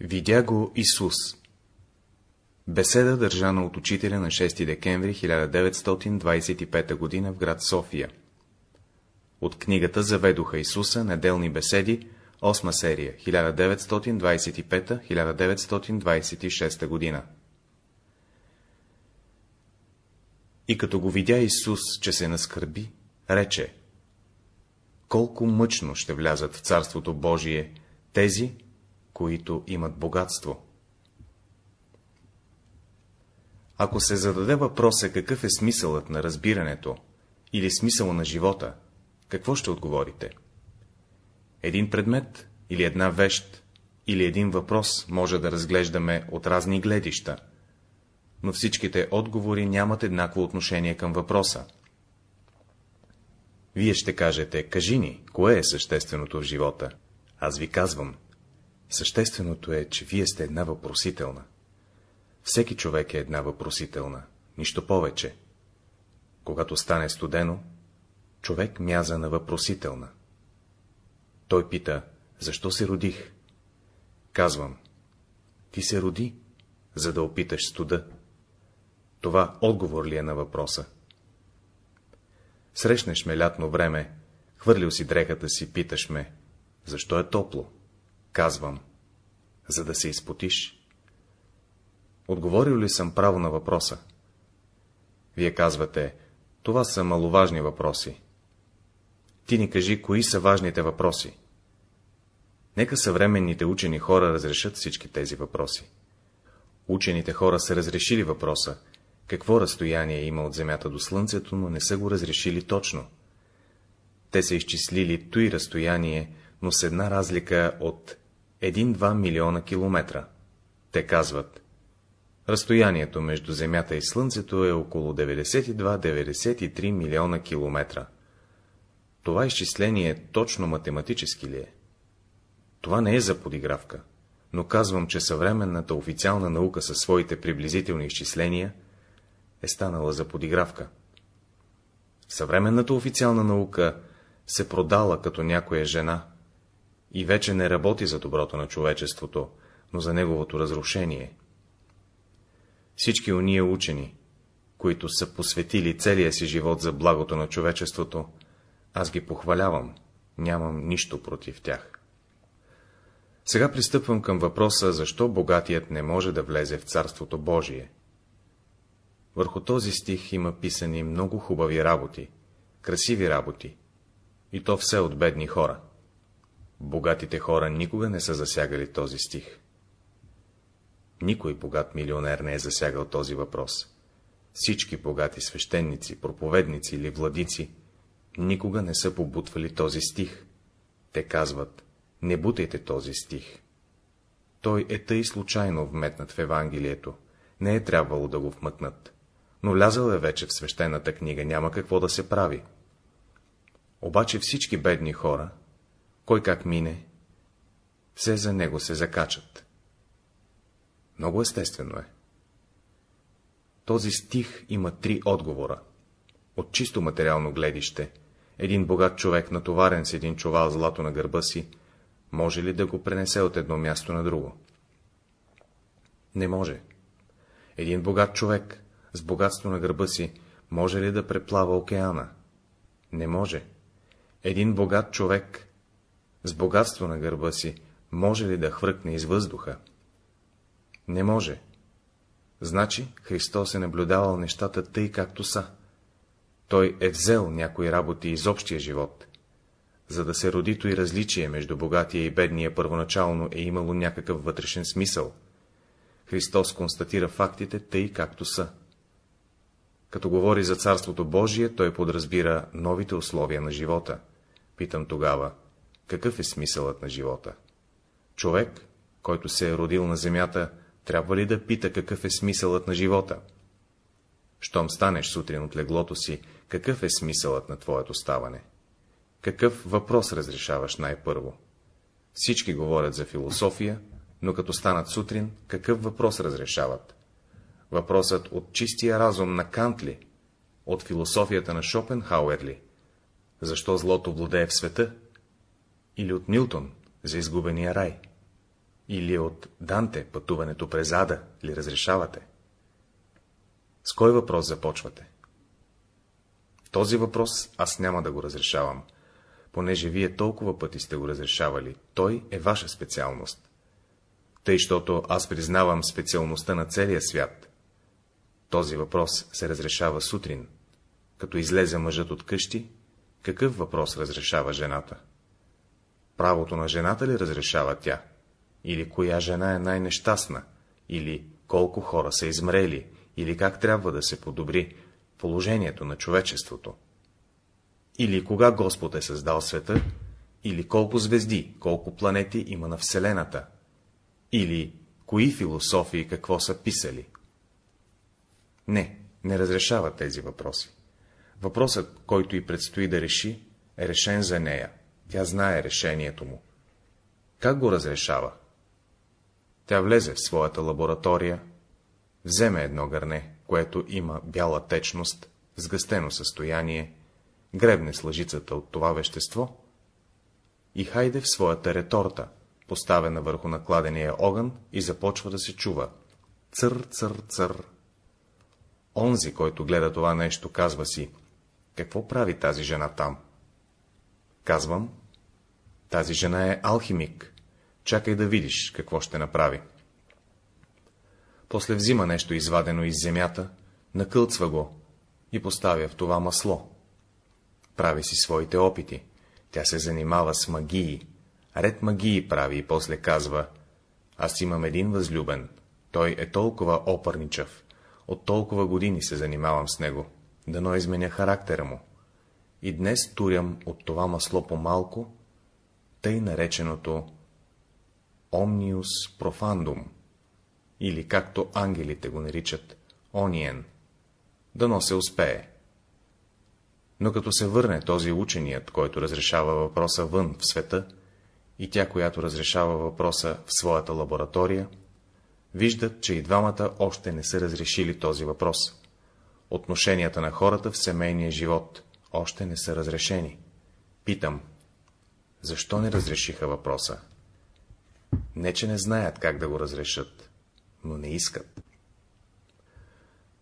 Видя го Исус Беседа държана от учителя на 6 декември 1925 г. в град София От книгата Заведоха Исуса, неделни беседи, 8 серия, 1925-1926 година И като го видя Исус, че се наскърби, рече Колко мъчно ще влязат в Царството Божие тези, които имат богатство. Ако се зададе въпроса какъв е смисълът на разбирането или смисъл на живота, какво ще отговорите? Един предмет или една вещ или един въпрос може да разглеждаме от разни гледища, но всичките отговори нямат еднакво отношение към въпроса. Вие ще кажете, кажи ни, кое е същественото в живота? Аз ви казвам, същественото е, че вие сте една въпросителна. Всеки човек е една въпросителна, нищо повече. Когато стане студено, човек мяза на въпросителна. Той пита, защо се родих? Казвам, ти се роди, за да опиташ студа. Това отговор ли е на въпроса? Срещнеш ме лятно време, хвърлил си дрехата си, питаш ме, защо е топло? Казвам, за да се изпотиш. Отговорил ли съм право на въпроса? Вие казвате, това са маловажни въпроси. Ти ни кажи, кои са важните въпроси. Нека съвременните учени хора разрешат всички тези въпроси. Учените хора са разрешили въпроса, какво разстояние има от Земята до Слънцето, но не са го разрешили точно. Те са изчислили той разстояние, но с една разлика от 1-2 милиона километра. Те казват, разстоянието между Земята и Слънцето е около 92-93 милиона километра. Това изчисление точно математически ли е? Това не е за подигравка, но казвам, че съвременната официална наука със своите приблизителни изчисления е станала за подигравка. Съвременната официална наука се продала като някоя жена и вече не работи за доброто на човечеството, но за неговото разрушение. Всички уния учени, които са посветили целия си живот за благото на човечеството, аз ги похвалявам, нямам нищо против тях. Сега пристъпвам към въпроса, защо богатият не може да влезе в Царството Божие. Върху този стих има писани много хубави работи, красиви работи, и то все от бедни хора. Богатите хора никога не са засягали този стих. Никой богат милионер не е засягал този въпрос. Всички богати свещеници, проповедници или владици никога не са побутвали този стих. Те казват, не бутайте този стих. Той е тъй случайно вметнат в Евангелието, не е трябвало да го вмъкнат, но влязъл е вече в свещената книга, няма какво да се прави. Обаче всички бедни хора, кой как мине, все за него се закачат. Много естествено е. Този стих има три отговора. От чисто материално гледище, един богат човек, натоварен с един чувал злато на гърба си, може ли да го пренесе от едно място на друго? Не може. Един богат човек с богатство на гърба си може ли да преплава океана? Не може. Един богат човек с богатство на гърба си може ли да хвъркне из въздуха? Не може. Значи Христос е наблюдавал нещата тъй, както са. Той е взел някои работи из общия живот. За да се роди и различие между богатия и бедния първоначално е имало някакъв вътрешен смисъл. Христос констатира фактите тъй, както са. Като говори за Царството Божие, той подразбира новите условия на живота. Питам тогава, какъв е смисълът на живота? Човек, който се е родил на земята, трябва ли да пита какъв е смисълът на живота? Щом станеш сутрин от леглото си, какъв е смисълът на твоето ставане? Какъв въпрос разрешаваш най-първо? Всички говорят за философия, но като станат сутрин, какъв въпрос разрешават? Въпросът от чистия разум на Кант ли? От философията на Шопенхауер ли? Защо злото владее в света? Или от Милтон за изгубения рай? или от Данте пътуването през ада ли разрешавате? С кой въпрос започвате? Този въпрос аз няма да го разрешавам, понеже вие толкова пъти сте го разрешавали, той е ваша специалност. Тъй, щото аз признавам специалността на целия свят. Този въпрос се разрешава сутрин. Като излезе мъжът от къщи, какъв въпрос разрешава жената? Правото на жената ли разрешава тя? Или коя жена е най-нещастна? Или колко хора са измрели? Или как трябва да се подобри положението на човечеството? Или кога Господ е създал света? Или колко звезди, колко планети има на Вселената? Или кои философии какво са писали? Не, не разрешава тези въпроси. Въпросът, който и предстои да реши, е решен за нея. Тя знае решението му. Как го разрешава? Тя влезе в своята лаборатория, вземе едно гърне, което има бяла течност, сгъстено състояние, гребне с лъжицата от това вещество и хайде в своята реторта, поставена върху накладения огън и започва да се чува. Цър, цър, цър. Онзи, който гледа това нещо, казва си, какво прави тази жена там? Казвам, тази жена е алхимик. Чакай да видиш, какво ще направи. После взима нещо извадено из земята, накълцва го и поставя в това масло. Прави си своите опити. Тя се занимава с магии. Ред магии прави и после казва, аз имам един възлюбен. Той е толкова опърничав. От толкова години се занимавам с него. Дано изменя характера му. И днес турям от това масло по-малко, тъй нареченото Omnius Profandum, или както ангелите го наричат, Ониен. Дано се успее. Но като се върне този ученият, който разрешава въпроса вън в света, и тя, която разрешава въпроса в своята лаборатория, виждат, че и двамата още не са разрешили този въпрос. Отношенията на хората в семейния живот още не са разрешени. Питам, защо не разрешиха въпроса? Не, че не знаят как да го разрешат, но не искат.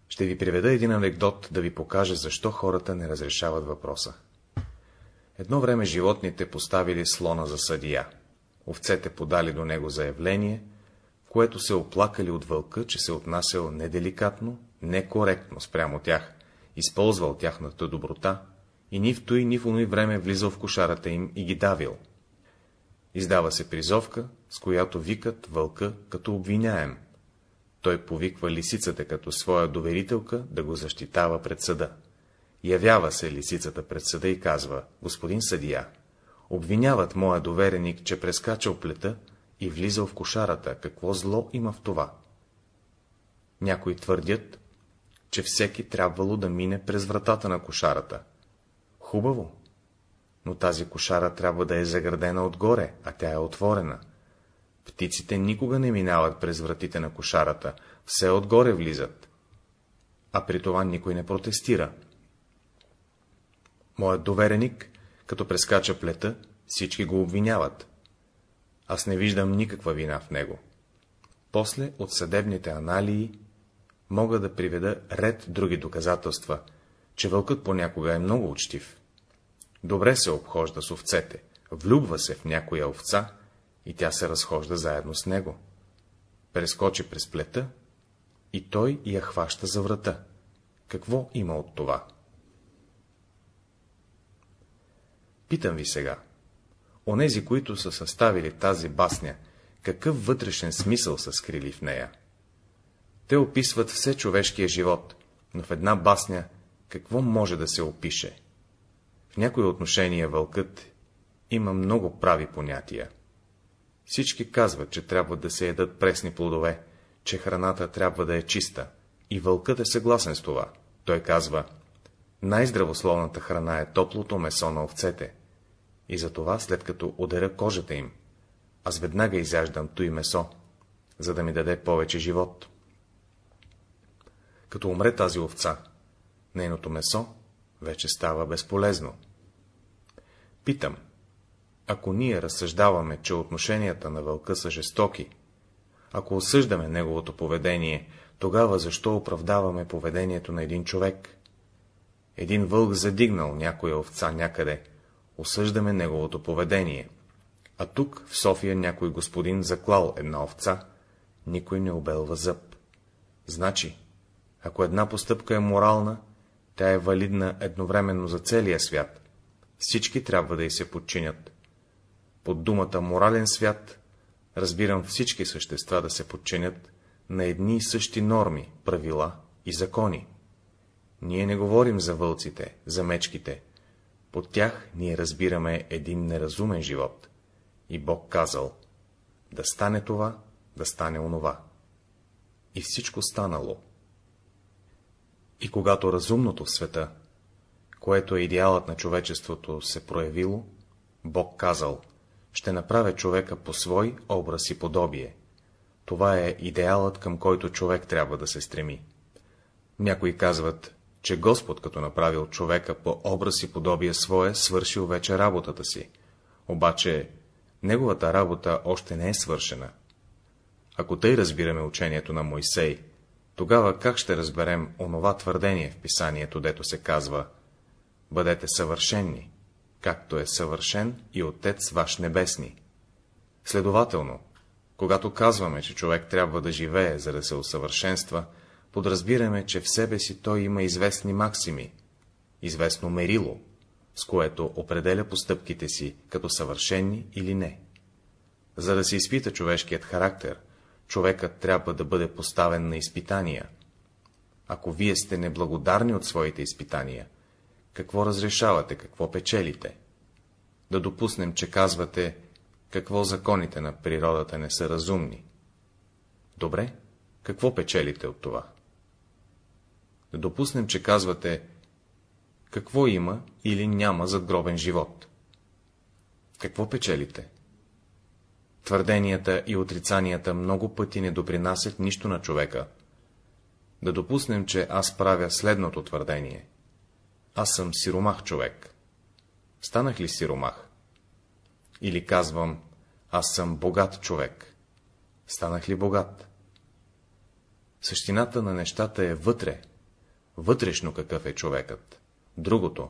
Ще ви приведа един анекдот да ви покаже, защо хората не разрешават въпроса. Едно време животните поставили слона за съдия. Овцете подали до него заявление, в което се оплакали от вълка, че се отнасял неделикатно, некоректно спрямо тях, използвал тяхната доброта и ни в той, ни в оной време влизал в кошарата им и ги давил. Издава се призовка, с която викат вълка като обвиняем. Той повиква лисицата като своя доверителка да го защитава пред съда. Явява се лисицата пред съда и казва, господин съдия, обвиняват моя довереник, че прескачал плета и влизал в кошарата, какво зло има в това? Някои твърдят, че всеки трябвало да мине през вратата на кошарата. Хубаво, но тази кошара трябва да е заградена отгоре, а тя е отворена. Птиците никога не минават през вратите на кошарата, все отгоре влизат. А при това никой не протестира. Моят довереник, като прескача плета, всички го обвиняват. Аз не виждам никаква вина в него. После от съдебните аналии мога да приведа ред други доказателства, че вълкът понякога е много учтив. Добре се обхожда с овцете, влюбва се в някоя овца и тя се разхожда заедно с него. Прескочи през плета и той я хваща за врата. Какво има от това? Питам ви сега. Онези, които са съставили тази басня, какъв вътрешен смисъл са скрили в нея? Те описват все човешкия живот, но в една басня какво може да се опише? В някои отношения вълкът има много прави понятия. Всички казват, че трябва да се едат пресни плодове, че храната трябва да е чиста, и вълкът е съгласен с това. Той казва, най-здравословната храна е топлото месо на овцете, и затова, след като удера кожата им, аз веднага изяждам той месо, за да ми даде повече живот. Като умре тази овца, нейното месо вече става безполезно. Питам, Ако ние разсъждаваме, че отношенията на вълка са жестоки, ако осъждаме неговото поведение, тогава защо оправдаваме поведението на един човек? Един вълк задигнал някоя овца някъде, осъждаме неговото поведение. А тук, в София, някой господин заклал една овца, никой не обелва зъб. Значи, ако една постъпка е морална, тя е валидна едновременно за целия свят. Всички трябва да й се подчинят. Под думата морален свят разбирам всички същества да се подчинят на едни и същи норми, правила и закони. Ние не говорим за вълците, за мечките. Под тях ние разбираме един неразумен живот. И Бог казал, да стане това, да стане онова. И всичко станало. И когато разумното в света, което е идеалът на човечеството, се проявило, Бог казал, ще направя човека по свой образ и подобие. Това е идеалът, към който човек трябва да се стреми. Някои казват, че Господ, като направил човека по образ и подобие свое, свършил вече работата си. Обаче, неговата работа още не е свършена. Ако тъй разбираме учението на Мойсей, тогава как ще разберем онова твърдение в писанието, дето се казва Бъдете съвършенни, както е съвършен и Отец ваш небесни. Следователно, когато казваме, че човек трябва да живее, за да се усъвършенства, подразбираме, че в себе си той има известни максими, известно мерило, с което определя постъпките си като съвършенни или не. За да се изпита човешкият характер, човекът трябва да бъде поставен на изпитания. Ако вие сте неблагодарни от своите изпитания, какво разрешавате, какво печелите? Да допуснем, че казвате, какво законите на природата не са разумни. Добре, какво печелите от това? Да допуснем, че казвате, какво има или няма задгробен живот. Какво печелите? Твърденията и отрицанията много пъти не допринасят нищо на човека. Да допуснем, че аз правя следното твърдение. Аз съм сиромах човек. Станах ли сиромах? Или казвам, аз съм богат човек. Станах ли богат? Същината на нещата е вътре, вътрешно какъв е човекът. Другото,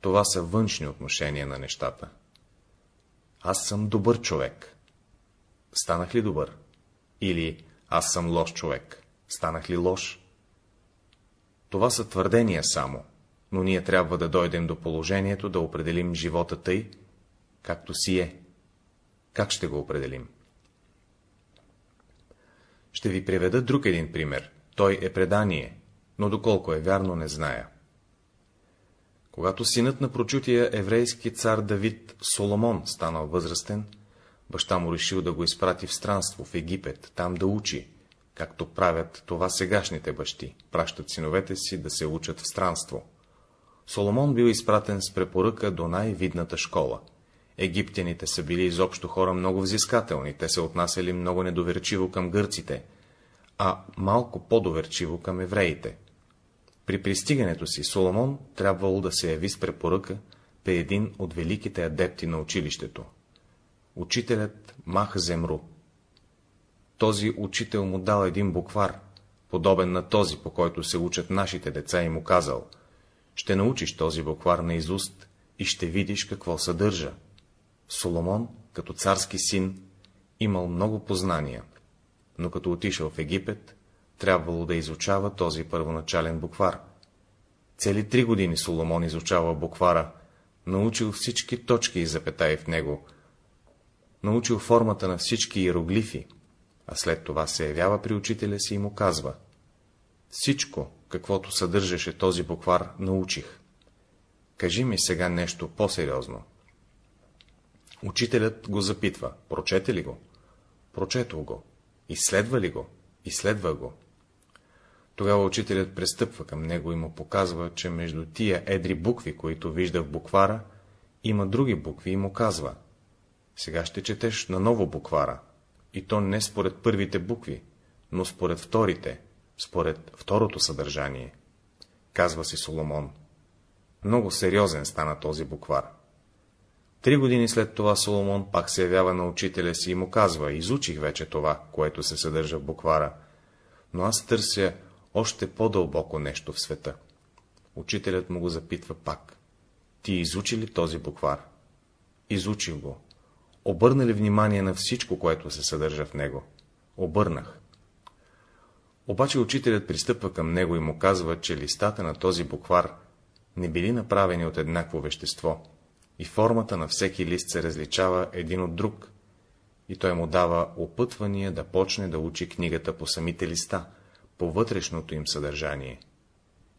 това са външни отношения на нещата. Аз съм добър човек. Станах ли добър? Или аз съм лош човек. Станах ли лош? Това са твърдения само, но ние трябва да дойдем до положението да определим живота тъй, както си е. Как ще го определим? Ще ви приведа друг един пример. Той е предание, но доколко е вярно, не зная. Когато синът на прочутия еврейски цар Давид Соломон станал възрастен, баща му решил да го изпрати в странство в Египет, там да учи, както правят това сегашните бащи, пращат синовете си да се учат в странство. Соломон бил изпратен с препоръка до най-видната школа. Египтяните са били изобщо хора много взискателни, те се отнасяли много недоверчиво към гърците, а малко по-доверчиво към евреите. При пристигането си Соломон трябвало да се яви с препоръка при един от великите адепти на училището. Учителят Мах Земру. Този учител му дал един буквар, подобен на този, по който се учат нашите деца, и му казал — ще научиш този буквар на изуст и ще видиш какво съдържа. Соломон, като царски син, имал много познания, но като отишъл в Египет, трябвало да изучава този първоначален буквар. Цели три години Соломон изучава буквара, научил всички точки и запетаи в него, научил формата на всички иероглифи, а след това се явява при учителя си и му казва — всичко, каквото съдържаше този буквар, научих. Кажи ми сега нещо по-сериозно. Учителят го запитва, прочете ли го? Прочетох го. Изследва ли го? Изследва го. Тогава учителят пристъпва към него и му показва, че между тия едри букви, които вижда в буквара, има други букви и му казва. Сега ще четеш на ново буквара, и то не според първите букви, но според вторите, според второто съдържание. Казва си Соломон. Много сериозен стана този буквар. Три години след това Соломон пак се явява на учителя си и му казва, изучих вече това, което се съдържа в буквара, но аз търся още по-дълбоко нещо в света. Учителят му го запитва пак. Ти изучи ли този буквар? Изучих го. Обърна ли внимание на всичко, което се съдържа в него? Обърнах. Обаче учителят пристъпва към него и му казва, че листата на този буквар не били направени от еднакво вещество, и формата на всеки лист се различава един от друг, и той му дава опътвания да почне да учи книгата по самите листа, по вътрешното им съдържание.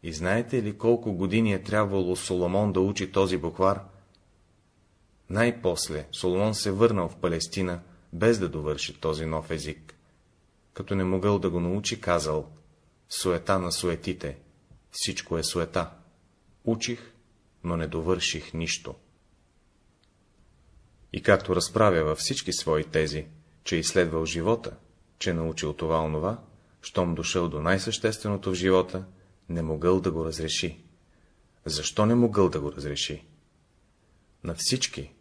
И знаете ли колко години е трябвало Соломон да учи този буквар? Най-после Соломон се върнал в Палестина, без да довърши този нов език. Като не могъл да го научи, казал, суета на суетите, всичко е суета. Учих, но не довърших нищо. И както разправя във всички свои тези, че изследвал живота, че научил това онова, щом дошъл до най-същественото в живота, не могъл да го разреши. Защо не могъл да го разреши? На всички,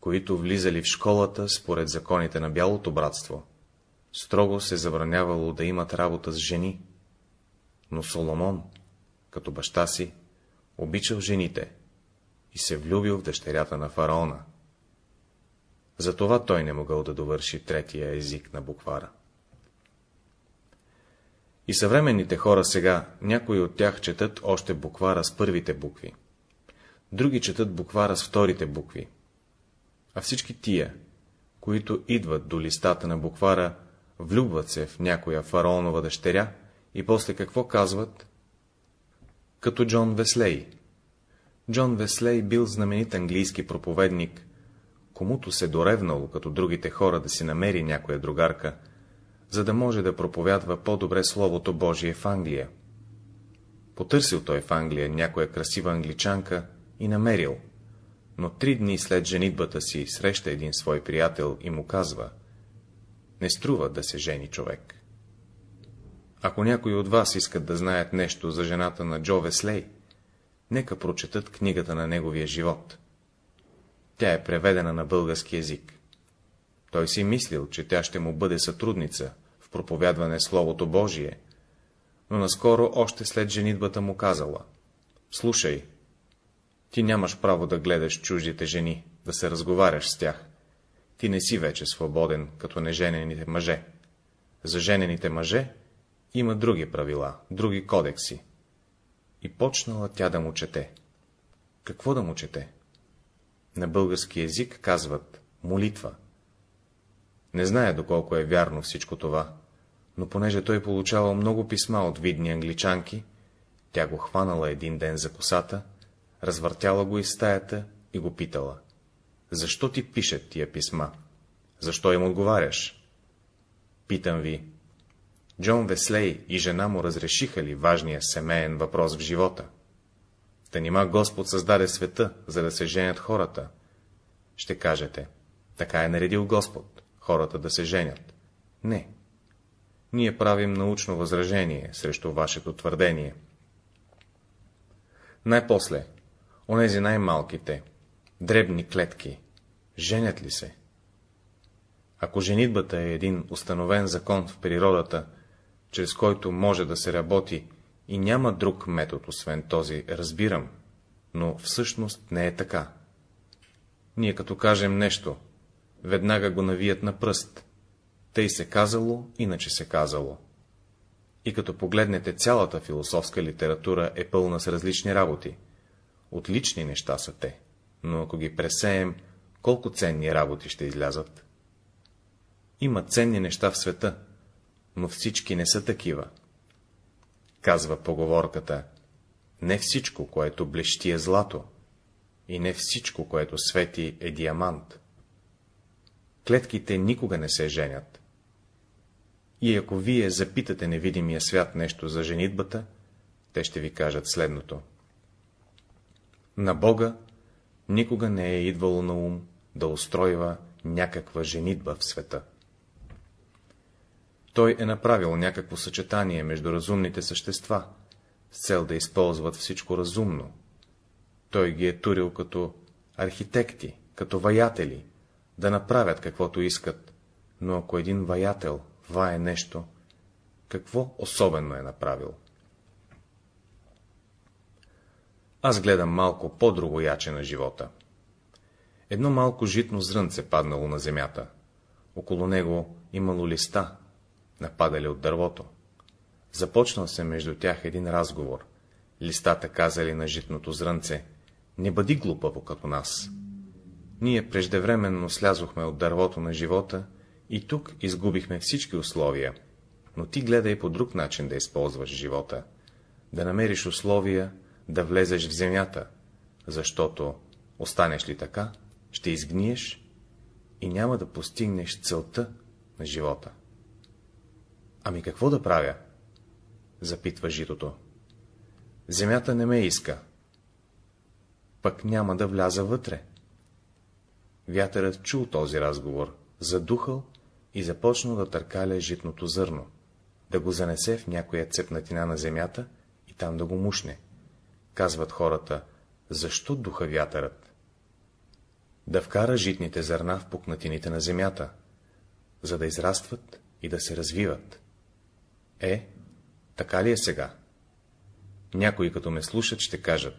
които влизали в школата според законите на Бялото братство, строго се забранявало да имат работа с жени, но Соломон, като баща си, обичал жените и се влюбил в дъщерята на фараона. Затова той не могъл да довърши третия език на буквара. И съвременните хора сега, някои от тях четат още буквара с първите букви, други четат буквара с вторите букви, а всички тия, които идват до листата на буквара, влюбват се в някоя фараонова дъщеря и после какво казват? Като Джон Веслей. Джон Веслей бил знаменит английски проповедник, комуто се доревнало, като другите хора, да си намери някоя другарка, за да може да проповядва по-добре Словото Божие в Англия. Потърсил той в Англия някоя красива англичанка и намерил, но три дни след женитбата си среща един свой приятел и му казва — не струва да се жени човек. Ако някои от вас искат да знаят нещо за жената на Джо Веслей, нека прочетат книгата на неговия живот. Тя е преведена на български язик. Той си мислил, че тя ще му бъде сътрудница в проповядване Словото Божие, но наскоро, още след женитбата му казала — Слушай, ти нямаш право да гледаш чуждите жени, да се разговаряш с тях. Ти не си вече свободен, като неженените мъже. За женените мъже има други правила, други кодекси. И почнала тя да му чете. Какво да му чете? На български язик казват молитва. Не знае доколко е вярно всичко това, но понеже той получавал много писма от видни англичанки, тя го хванала един ден за косата, развъртяла го из стаята и го питала. Защо ти пишат тия писма? Защо им отговаряш? Питам ви, Джон Веслей и жена му разрешиха ли важния семейен въпрос в живота? Та нима Господ създаде света, за да се женят хората? Ще кажете, така е наредил Господ, хората да се женят. Не. Ние правим научно възражение срещу вашето твърдение. Най-после, онези най-малките, дребни клетки, женят ли се? Ако женитбата е един установен закон в природата, чрез който може да се работи и няма друг метод, освен този, разбирам, но всъщност не е така. Ние като кажем нещо, веднага го навият на пръст. Тъй се казало, иначе се казало. И като погледнете цялата философска литература е пълна с различни работи. Отлични неща са те, но ако ги пресеем, колко ценни работи ще излязат? Има ценни неща в света, но всички не са такива. Казва поговорката, не всичко, което блещи е злато, и не всичко, което свети е диамант. Клетките никога не се женят. И ако вие запитате невидимия свят нещо за женитбата, те ще ви кажат следното. На Бога никога не е идвало на ум да устройва някаква женитба в света. Той е направил някакво съчетание между разумните същества, с цел да използват всичко разумно. Той ги е турил като архитекти, като ваятели, да направят каквото искат, но ако един ваятел вае нещо, какво особено е направил? Аз гледам малко по-друго яче на живота. Едно малко житно зрънце паднало на земята. Около него имало листа, нападали от дървото. Започнал се между тях един разговор. Листата казали на житното зрънце, не бъди глупаво като нас. Ние преждевременно слязохме от дървото на живота и тук изгубихме всички условия, но ти гледай по друг начин да използваш живота, да намериш условия да влезеш в земята, защото, останеш ли така, ще изгниеш и няма да постигнеш целта на живота. Ами какво да правя? запитва житото. Земята не ме иска. Пък няма да вляза вътре. Вятърът чул този разговор, задухал и започнал да търкаля житното зърно, да го занесе в някоя цепнатина на земята и там да го мушне. Казват хората, защо духа вятърът? Да вкара житните зърна в пукнатините на земята, за да израстват и да се развиват. Е, така ли е сега? Някои, като ме слушат, ще кажат.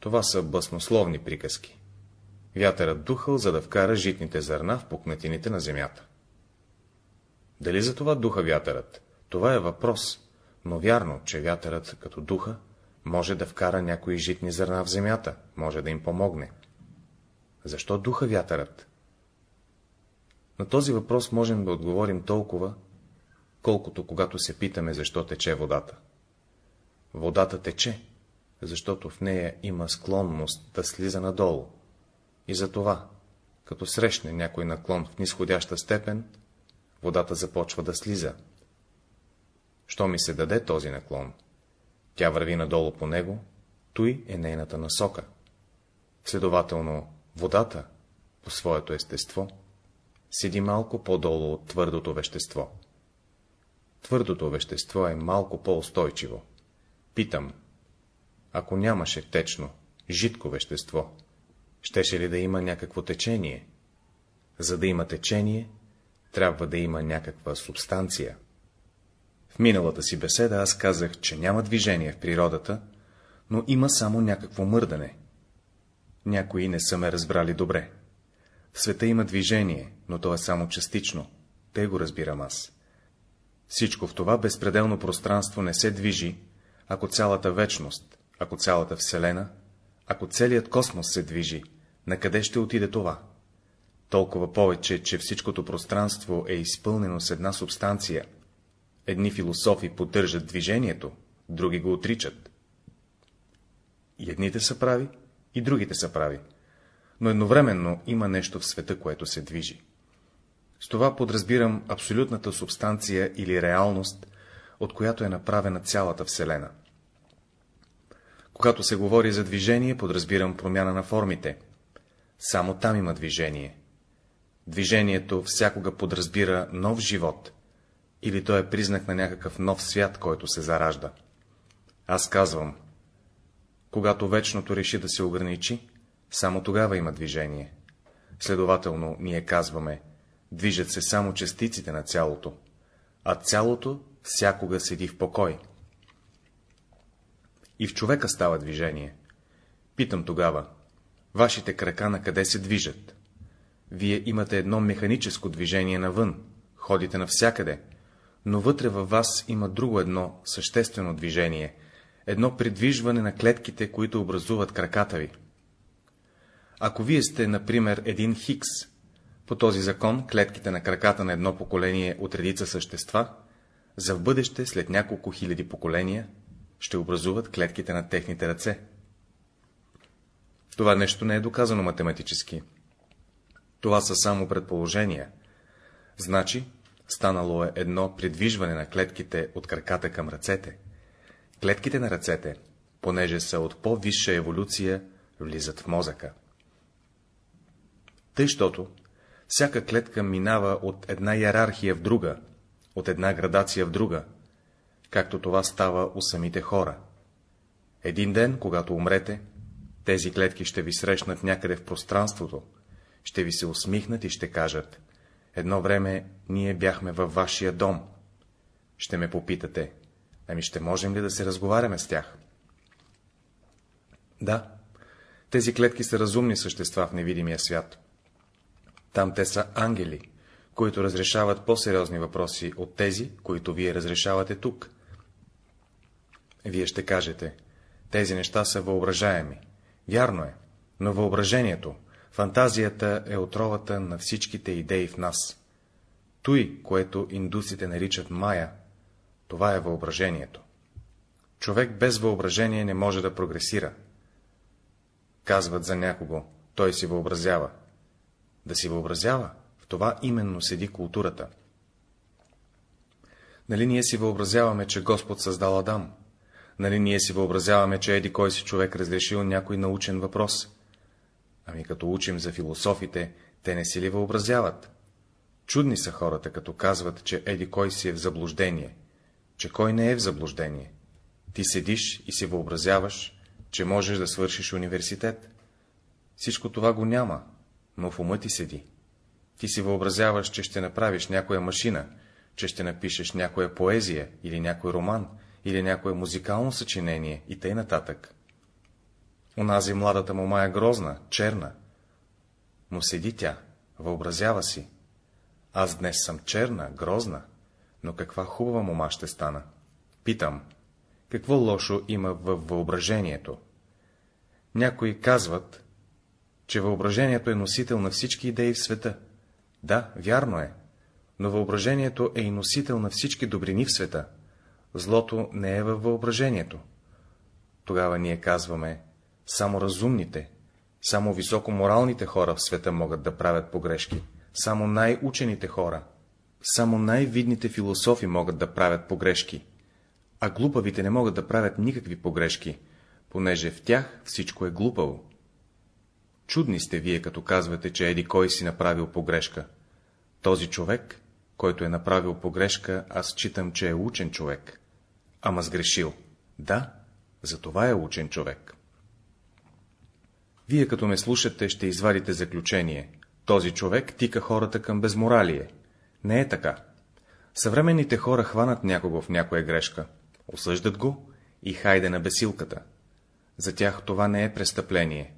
Това са баснословни приказки. Вятърът духал, за да вкара житните зърна в пукнатините на земята. Дали за това духа вятърът? Това е въпрос, но вярно, че вятърът, като духа, може да вкара някои житни зърна в земята, може да им помогне. Защо духа вятърът? На този въпрос можем да отговорим толкова, колкото когато се питаме, защо тече водата. Водата тече, защото в нея има склонност да слиза надолу. И затова, като срещне някой наклон в нисходяща степен, водата започва да слиза. Що ми се даде този наклон? Тя върви надолу по него, той е нейната насока. Следователно, водата, по своето естество, седи малко по-долу от твърдото вещество. Твърдото вещество е малко по-устойчиво. Питам, ако нямаше течно, житко вещество, щеше ли да има някакво течение? За да има течение, трябва да има някаква субстанция. В миналата си беседа аз казах, че няма движение в природата, но има само някакво мърдане. Някои не са ме разбрали добре. В света има движение, но то е само частично. Те го разбирам аз. Всичко в това безпределно пространство не се движи, ако цялата вечност, ако цялата Вселена, ако целият космос се движи, на къде ще отиде това? Толкова повече, че всичкото пространство е изпълнено с една субстанция. Едни философи поддържат движението, други го отричат. И едните са прави, и другите са прави, но едновременно има нещо в света, което се движи. С това подразбирам абсолютната субстанция или реалност, от която е направена цялата Вселена. Когато се говори за движение, подразбирам промяна на формите. Само там има движение. Движението всякога подразбира нов живот, или то е признак на някакъв нов свят, който се заражда. Аз казвам, когато вечното реши да се ограничи, само тогава има движение. Следователно, ние казваме, движат се само частиците на цялото, а цялото всякога седи в покой. И в човека става движение. Питам тогава, вашите крака на къде се движат? Вие имате едно механическо движение навън, ходите навсякъде, но вътре във вас има друго едно съществено движение, едно придвижване на клетките, които образуват краката ви. Ако вие сте, например, един хикс, по този закон клетките на краката на едно поколение от редица същества, за в бъдеще, след няколко хиляди поколения, ще образуват клетките на техните ръце. Това нещо не е доказано математически. Това са само предположения. Значи, станало е едно придвижване на клетките от краката към ръцете. Клетките на ръцете, понеже са от по-висша еволюция, влизат в мозъка. Тъй, щото всяка клетка минава от една иерархия в друга, от една градация в друга, както това става у самите хора. Един ден, когато умрете, Тези клетки ще ви срещнат някъде в пространството, ще ви се усмихнат и ще кажат — едно време ние бяхме във вашия дом. Ще ме попитате, ами ще можем ли да се разговаряме с тях? Да, тези клетки са разумни същества в невидимия свят. Там те са ангели, които разрешават по-сериозни въпроси от тези, които вие разрешавате тук. Вие ще кажете, тези неща са въображаеми. Вярно е, но въображението, фантазията е отровата на всичките идеи в нас. Той, което индусите наричат Мая, това е въображението. Човек без въображение не може да прогресира. Казват за някого, той си въобразява. Да си въобразява, в това именно седи културата. Нали ние си въобразяваме, че Господ създал Адам? Нали ние си въобразяваме, че еди кой си човек разрешил някой научен въпрос? Ами като учим за философите, те не си ли въобразяват? Чудни са хората, като казват, че еди кой си е в заблуждение, че кой не е в заблуждение. Ти седиш и си въобразяваш, че можеш да свършиш университет. Всичко това го няма, но в ума ти седи. Ти си въобразяваш, че ще направиш някоя машина, че ще напишеш някоя поезия или някой роман, или някое музикално съчинение и тъй нататък. Онази младата мома е грозна, черна, но седи тя, въобразява си. Аз днес съм черна, грозна, но каква хубава мома ще стана. Питам, какво лошо има във въображението? Някои казват, че въображението е носител на всички идеи в света. Да, вярно е, но въображението е и носител на всички добрини в света. Злото не е във въображението. Тогава ние казваме, само разумните, само високоморалните хора в света могат да правят погрешки, само най-учените хора, само най-видните философи могат да правят погрешки, а глупавите не могат да правят никакви погрешки, понеже в тях всичко е глупаво. Чудни сте вие, като казвате, че еди кой си направил погрешка. Този човек, който е направил погрешка, аз считам, че е учен човек. Ама сгрешил. Да, за това е учен човек. Вие като ме слушате, ще извадите заключение. Този човек тика хората към безморалие. Не е така. Съвременните хора хванат някого в някоя грешка, осъждат го и хайде на бесилката. За тях това не е престъпление,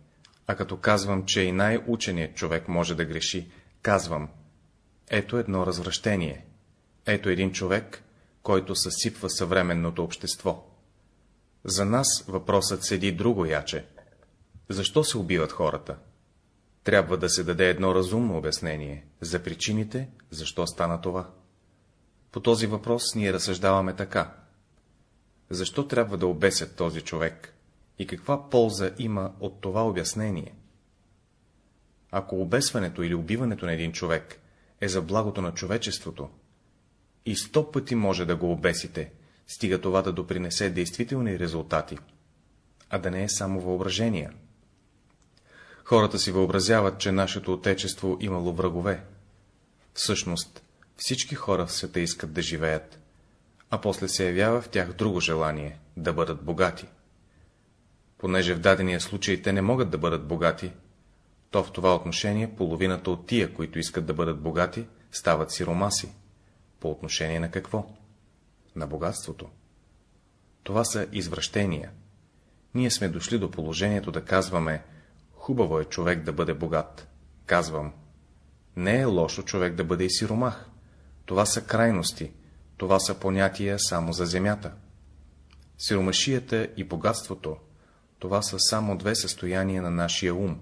а като казвам, че и най-ученият човек може да греши, казвам, ето едно развращение, ето един човек, който съсипва съвременното общество. За нас въпросът седи друго яче. Защо се убиват хората? Трябва да се даде едно разумно обяснение за причините, защо стана това. По този въпрос ние разсъждаваме така. Защо трябва да обесят този човек? И каква полза има от това обяснение? Ако обесването или убиването на един човек е за благото на човечеството, и сто пъти може да го обесите, стига това да допринесе действителни резултати, а да не е само въображение. Хората си въобразяват, че нашето отечество имало врагове. Всъщност, всички хора в света искат да живеят, а после се явява в тях друго желание — да бъдат богати. Понеже в дадения случай те не могат да бъдат богати, то в това отношение половината от тия, които искат да бъдат богати, стават сиромаси. По отношение на какво? На богатството. Това са извращения. Ние сме дошли до положението да казваме, хубаво е човек да бъде богат. Казвам, не е лошо човек да бъде и сиромах. Това са крайности, това са понятия само за земята. Сиромашията и богатството, това са само две състояния на нашия ум.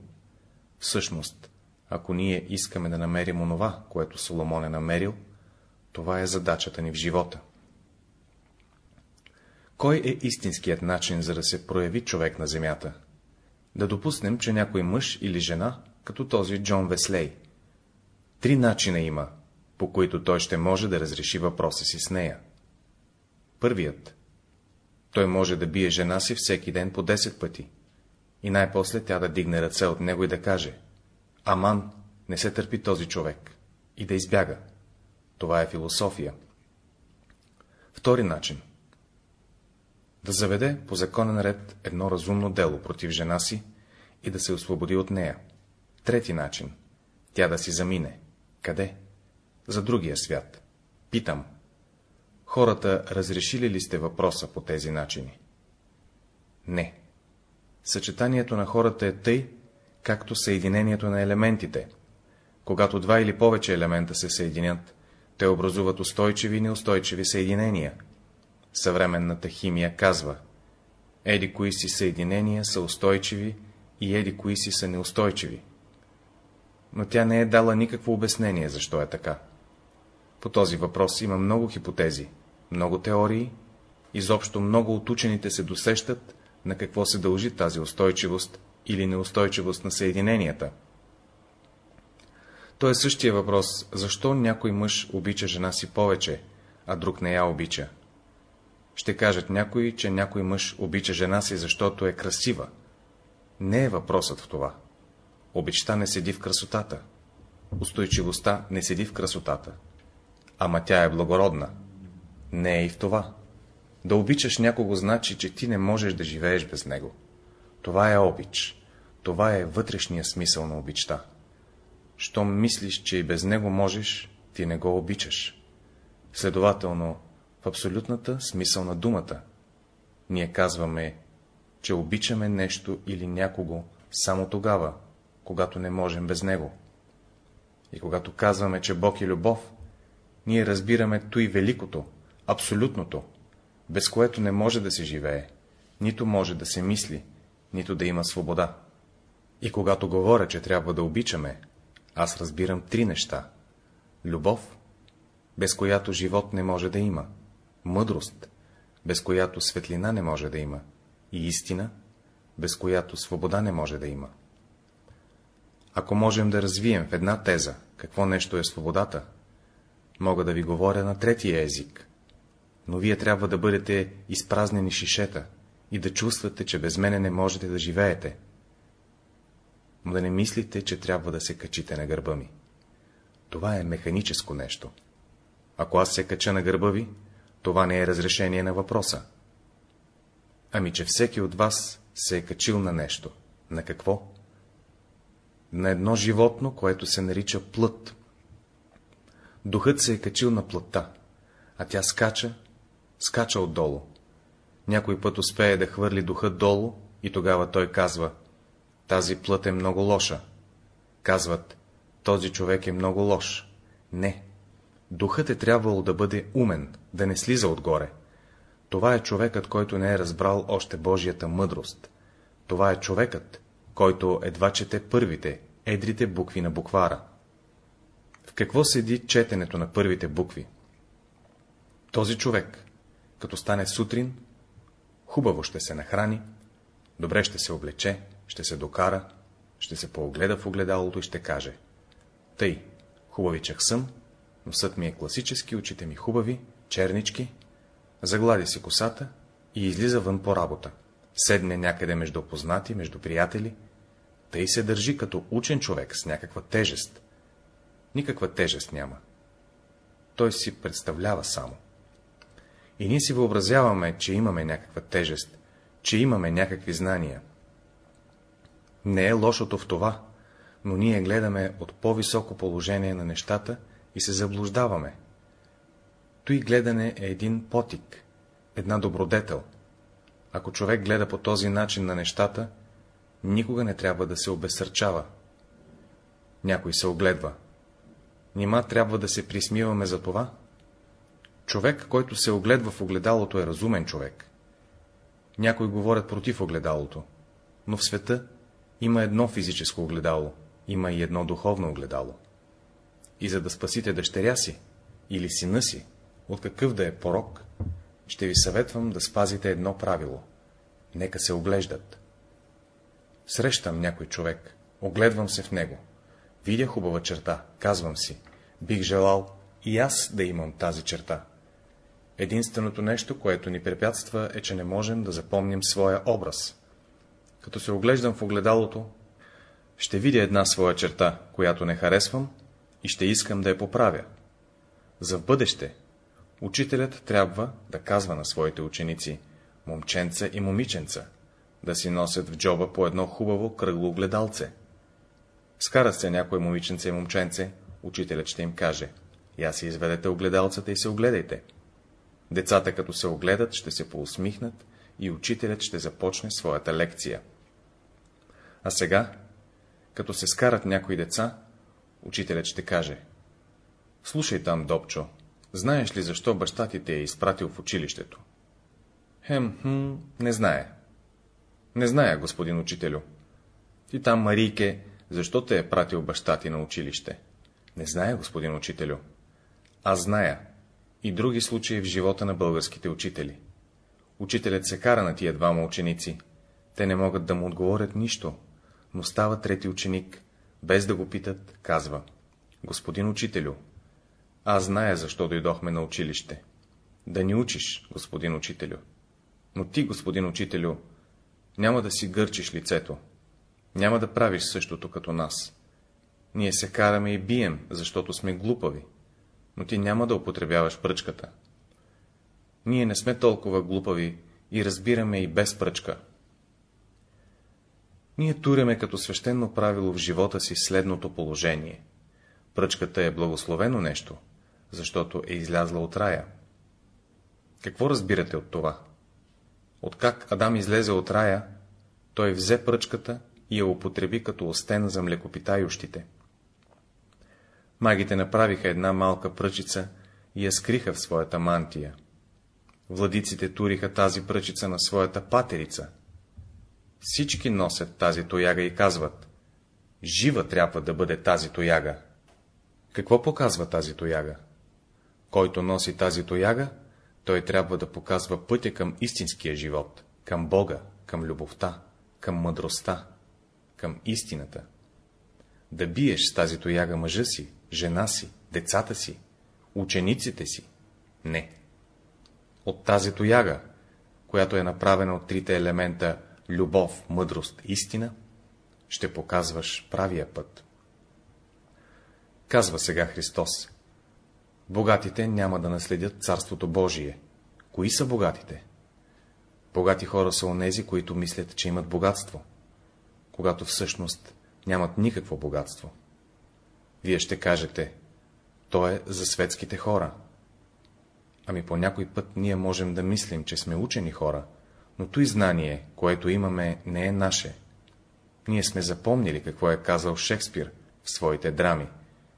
Всъщност, ако ние искаме да намерим онова, което Соломон е намерил, това е задачата ни в живота. Кой е истинският начин, за да се прояви човек на земята? Да допуснем, че някой мъж или жена, като този Джон Веслей. Три начина има, по които той ще може да разреши въпроса си с нея. Първият. Той може да бие жена си всеки ден по 10 пъти. И най-после тя да дигне ръце от него и да каже — Аман, не се търпи този човек. И да избяга. Това е философия. Втори начин. Да заведе по законен ред едно разумно дело против жена си и да се освободи от нея. Трети начин. Тя да си замине. Къде? За другия свят. Питам. Хората разрешили ли сте въпроса по тези начини? Не. Съчетанието на хората е тъй, както съединението на елементите. Когато два или повече елемента се съединят, те образуват устойчиви и неустойчиви съединения. Съвременната химия казва, еди кои си съединения са устойчиви и еди кои си са неустойчиви. Но тя не е дала никакво обяснение, защо е така. По този въпрос има много хипотези, много теории, изобщо много от учените се досещат, на какво се дължи тази устойчивост или неустойчивост на съединенията. То е същия въпрос, защо някой мъж обича жена си повече, а друг не я обича. Ще кажат някои, че някой мъж обича жена си, защото е красива. Не е въпросът в това. Обичта не седи в красотата. Устойчивостта не седи в красотата. Ама тя е благородна. Не е и в това. Да обичаш някого значи, че ти не можеш да живееш без него. Това е обич. Това е вътрешния смисъл на обичта. Щом мислиш, че и без него можеш, ти не го обичаш. Следователно, в абсолютната смисъл на думата, ние казваме, че обичаме нещо или някого само тогава, когато не можем без него. И когато казваме, че Бог е любов, ние разбираме той великото, абсолютното, без което не може да се живее, нито може да се мисли, нито да има свобода. И когато говоря, че трябва да обичаме, аз разбирам три неща. Любов, без която живот не може да има, мъдрост, без която светлина не може да има, и истина, без която свобода не може да има. Ако можем да развием в една теза, какво нещо е свободата, мога да ви говоря на третия език, но вие трябва да бъдете изпразнени шишета и да чувствате, че без мене не можете да живеете. Но да не мислите, че трябва да се качите на гърба ми. Това е механическо нещо. Ако аз се кача на гърба ви, това не е разрешение на въпроса. Ами, че всеки от вас се е качил на нещо. На какво? На едно животно, което се нарича плът. Духът се е качил на плътта, а тя скача, скача отдолу. Някой път успее да хвърли духът долу и тогава той казва, тази плът е много лоша. Казват, този човек е много лош. Не. Духът е трябвало да бъде умен, да не слиза отгоре. Това е човекът, който не е разбрал още Божията мъдрост. Това е човекът, който едва чете първите, едрите букви на буквара. В какво седи четенето на първите букви? Този човек, като стане сутрин, хубаво ще се нахрани, добре ще се облече, ще се докара, ще се поогледа в огледалото и ще каже. Тъй, хубавичък съм, носът ми е класически, очите ми хубави, чернички, заглади си косата и излиза вън по работа. Седне някъде между опознати, между приятели, тъй се държи като учен човек с някаква тежест. Никаква тежест няма. Той си представлява само. И ние си въобразяваме, че имаме някаква тежест, че имаме някакви знания. Не е лошото в това, но ние гледаме от по-високо положение на нещата и се заблуждаваме. Той гледане е един потик, една добродетел. Ако човек гледа по този начин на нещата, никога не трябва да се обесърчава. Някой се огледва. Нима трябва да се присмиваме за това? Човек, който се огледва в огледалото, е разумен човек. Някои говорят против огледалото, но в света има едно физическо огледало, има и едно духовно огледало. И за да спасите дъщеря си или сина си, от какъв да е порок, ще ви съветвам да спазите едно правило. Нека се оглеждат. Срещам някой човек, огледвам се в него. Видя хубава черта, казвам си, бих желал и аз да имам тази черта. Единственото нещо, което ни препятства, е, че не можем да запомним своя образ. Като се оглеждам в огледалото, ще видя една своя черта, която не харесвам и ще искам да я поправя. За в бъдеще, учителят трябва да казва на своите ученици, момченца и момиченца, да си носят в джоба по едно хубаво кръгло огледалце. Скарат се някое момиченце и момченце, учителят ще им каже, я си изведете огледалцата и се огледайте. Децата, като се огледат, ще се поусмихнат и учителят ще започне своята лекция. А сега, като се скарат някои деца, учителят ще каже, слушай там, Добчо, знаеш ли защо баща ти те е изпратил в училището? Хем, хм, не знае. Не зная, господин учителю. Ти там, Марийке, защо те е пратил баща ти на училище? Не зная, господин учителю. Аз зная. И други случаи в живота на българските учители. Учителят се кара на тия двама ученици. Те не могат да му отговорят нищо, но става трети ученик, без да го питат, казва. Господин учителю, аз зная, защо дойдохме на училище. Да ни учиш, господин учителю. Но ти, господин учителю, няма да си гърчиш лицето. Няма да правиш същото като нас. Ние се караме и бием, защото сме глупави, но ти няма да употребяваш пръчката. Ние не сме толкова глупави и разбираме и без пръчка. Ние туряме като свещено правило в живота си следното положение. Пръчката е благословено нещо, защото е излязла от рая. Какво разбирате от това? Откак Адам излезе от рая, той взе пръчката и я употреби като остен за млекопитающите. Магите направиха една малка пръчица и я скриха в своята мантия. Владиците туриха тази пръчица на своята патерица. Всички носят тази тояга и казват, жива трябва да бъде тази тояга. Какво показва тази тояга? Който носи тази тояга, той трябва да показва пътя към истинския живот, към Бога, към любовта, към мъдростта, към истината. Да биеш с тази тояга мъжа си, жена си, децата си, учениците си? Не. От тази тояга, която е направена от трите елемента любов, мъдрост, истина, ще показваш правия път. Казва сега Христос. Богатите няма да наследят Царството Божие. Кои са богатите? Богати хора са онези, които мислят, че имат богатство, когато всъщност нямат никакво богатство. Вие ще кажете, то е за светските хора. Ами по някой път ние можем да мислим, че сме учени хора, но той знание, което имаме, не е наше. Ние сме запомнили какво е казал Шекспир в своите драми,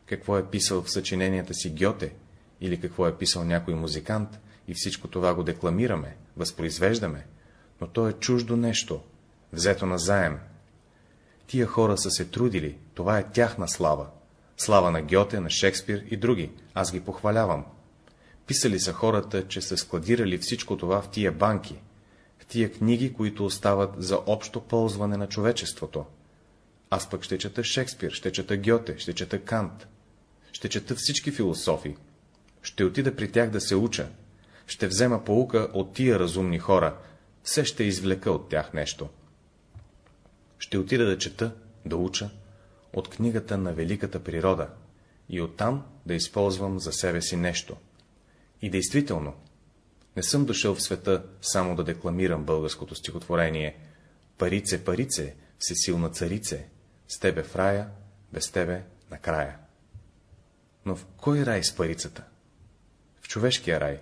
какво е писал в съчиненията си Гьоте, или какво е писал някой музикант, и всичко това го декламираме, възпроизвеждаме, но то е чуждо нещо, взето на заем. Тия хора са се трудили, това е тяхна слава. Слава на Гьоте, на Шекспир и други, аз ги похвалявам. Писали са хората, че са складирали всичко това в тия банки, в тия книги, които остават за общо ползване на човечеството. Аз пък ще чета Шекспир, ще чета Гьоте, ще чета Кант, ще чета всички философи, ще отида при тях да се уча, ще взема поука от тия разумни хора, все ще извлека от тях нещо. Ще отида да чета, да уча от книгата на великата природа и оттам да използвам за себе си нещо. И действително, не съм дошъл в света само да декламирам българското стихотворение «Парице, парице, всесилна царице, с тебе в рая, без тебе накрая». Но в кой рай с парицата? В човешкия рай.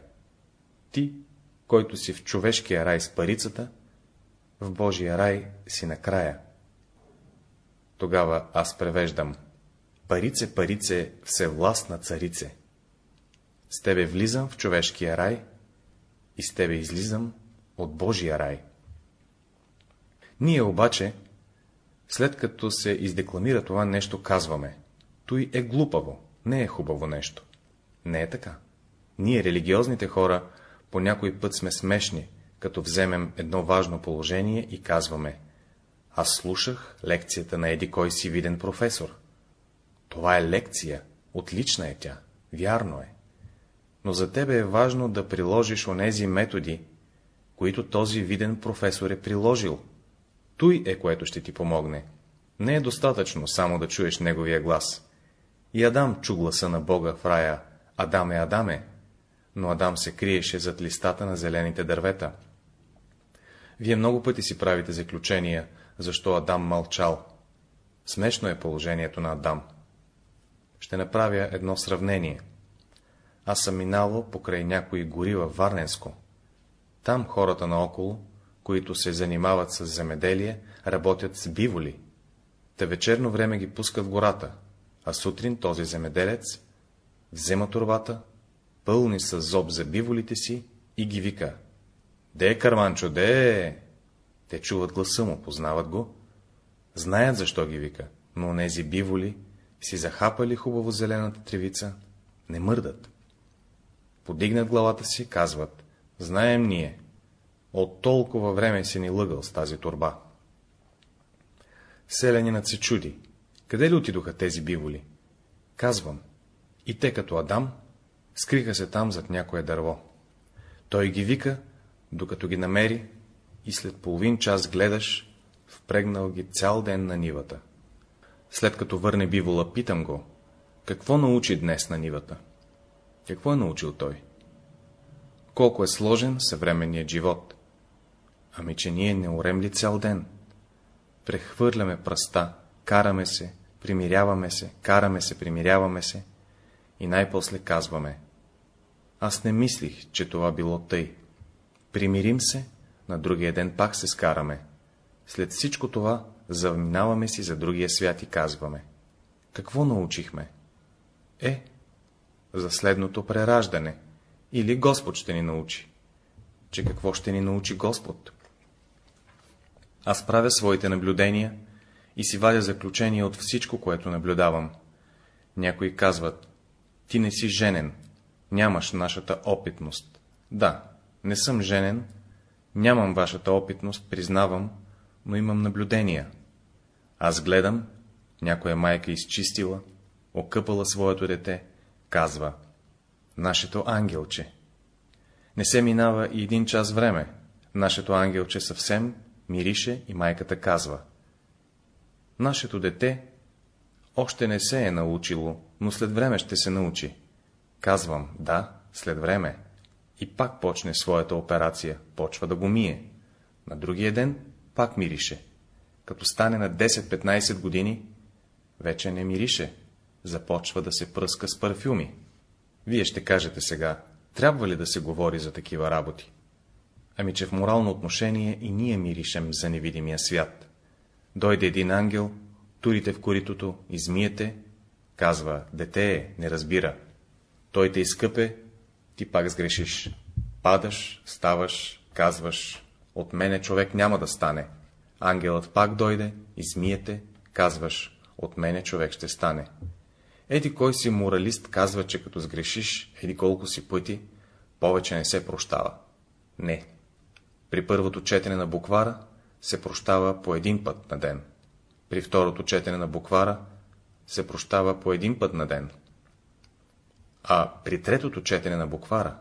Ти, който си в човешкия рай с парицата, в Божия рай си накрая. Тогава аз превеждам. Парице, парице, всевластна царице. С тебе влизам в човешкия рай и с тебе излизам от Божия рай. Ние обаче, след като се издекламира това нещо, казваме, той е глупаво, не е хубаво нещо. Не е така. Ние, религиозните хора, по някой път сме смешни, като вземем едно важно положение и казваме Аз слушах лекцията на еди кой си виден професор. Това е лекция, отлична е тя, вярно е. Но за тебе е важно да приложиш онези методи, които този виден професор е приложил. Той е, което ще ти помогне. Не е достатъчно само да чуеш неговия глас. И Адам чу гласа на Бога в рая. Адаме, Адаме, но Адам се криеше зад листата на зелените дървета. Вие много пъти си правите заключения, защо Адам мълчал. Смешно е положението на Адам. Ще направя едно сравнение. Аз съм минало покрай някои гори във Варненско. Там хората наоколо, които се занимават с земеделие, работят с биволи. Те вечерно време ги пускат в гората, а сутрин този земеделец взема турбата, пълни с зоб за биволите си и ги вика. Де Карманчо, де? Те чуват гласа му, познават го, знаят защо ги вика, но онези биволи си захапали хубаво зелената тревица, не мърдат. Подигнат главата си, казват, знаем ние, от толкова време си ни лъгал с тази турба. Селянинът се чуди, къде ли отидоха тези биволи? Казвам, и те като Адам, скриха се там зад някое дърво. Той ги вика, докато ги намери, и след половин час гледаш, впрегнал ги цял ден на нивата. След като върне бивола, питам го, какво научи днес на нивата? Какво е научил той? Колко е сложен съвременният живот? Ами, че ние не орем ли цял ден? Прехвърляме пръста, караме се, примиряваме се, караме се, примиряваме се и най-после казваме. Аз не мислих, че това било тъй. Примирим се, на другия ден пак се скараме. След всичко това заминаваме си за другия свят и казваме. Какво научихме? Е, за следното прераждане. Или Господ ще ни научи. Че какво ще ни научи Господ? Аз правя своите наблюдения и си вадя заключение от всичко, което наблюдавам. Някои казват, ти не си женен, нямаш нашата опитност. Да, не съм женен, нямам вашата опитност, признавам, но имам наблюдения. Аз гледам, някоя майка изчистила, окъпала своето дете, казва, нашето ангелче. Не се минава и един час време, нашето ангелче съвсем мирише и майката казва. Нашето дете още не се е научило, но след време ще се научи. Казвам, да, след време. И пак почне своята операция, почва да го мие. На другия ден пак мирише. Като стане на 10-15 години, вече не мирише, започва да се пръска с парфюми. Вие ще кажете сега, трябва ли да се говори за такива работи? Ами, че в морално отношение и ние миришем за невидимия свят. Дойде един ангел, турите в коритото, измиете, казва, дете е, не разбира. Той те изкъпе, ти пак сгрешиш. Падаш, ставаш, казваш, от мене човек няма да стане. Ангелът пак дойде, измиете, казваш, от мене човек ще стане. Еди кой си моралист казва, че като сгрешиш, еди колко си пъти, повече не се прощава. Не. При първото четене на буквара се прощава по един път на ден. При второто четене на буквара се прощава по един път на ден. А при третото четене на буквара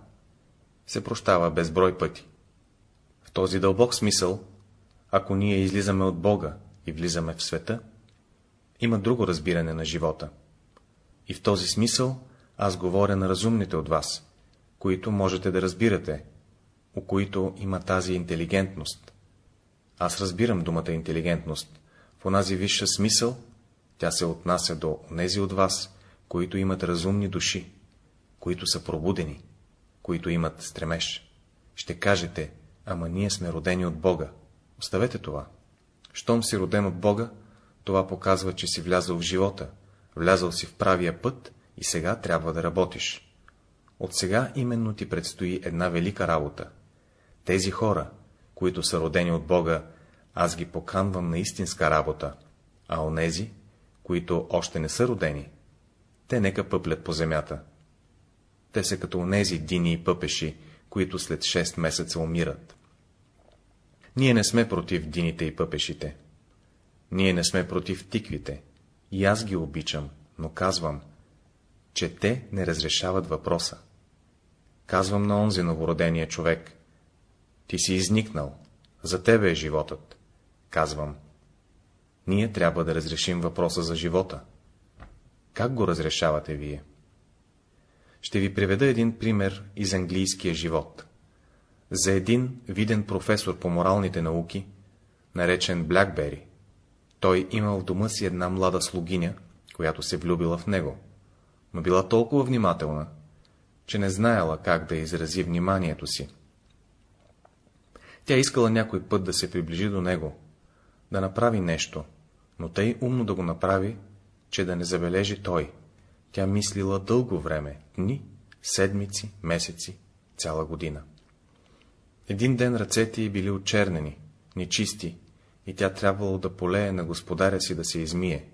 се прощава безброй пъти. В този дълбок смисъл, ако ние излизаме от Бога и влизаме в света, има друго разбиране на живота. И в този смисъл аз говоря на разумните от вас, които можете да разбирате, у които има тази интелигентност. Аз разбирам думата интелигентност. В онази висша смисъл тя се отнася до онези от вас, които имат разумни души, които са пробудени, които имат стремеж. Ще кажете, ама ние сме родени от Бога. Оставете това. Щом си роден от Бога, това показва, че си влязъл в живота, влязъл си в правия път и сега трябва да работиш. От сега именно ти предстои една велика работа. Тези хора, които са родени от Бога, аз ги поканвам на истинска работа, а онези, които още не са родени, те нека пъплят по земята. Те са като онези дини и пъпеши, които след 6 месеца умират. Ние не сме против дините и пъпешите. Ние не сме против тиквите. И аз ги обичам, но казвам, че те не разрешават въпроса. Казвам на онзи новородения човек. Ти си изникнал. За тебе е животът. Казвам. Ние трябва да разрешим въпроса за живота. Как го разрешавате вие? Ще ви приведа един пример из английския живот. за един виден професор по моралните науки, наречен Блякбери. Той имал в дома си една млада слугиня, която се влюбила в него, но била толкова внимателна, че не знаела как да изрази вниманието си. Тя искала някой път да се приближи до него, да направи нещо, но тъй умно да го направи, че да не забележи той. Тя мислила дълго време, дни, седмици, месеци, цяла година. Един ден ръцете й били очернени, нечисти, и тя трябвало да полее на господаря си да се измие.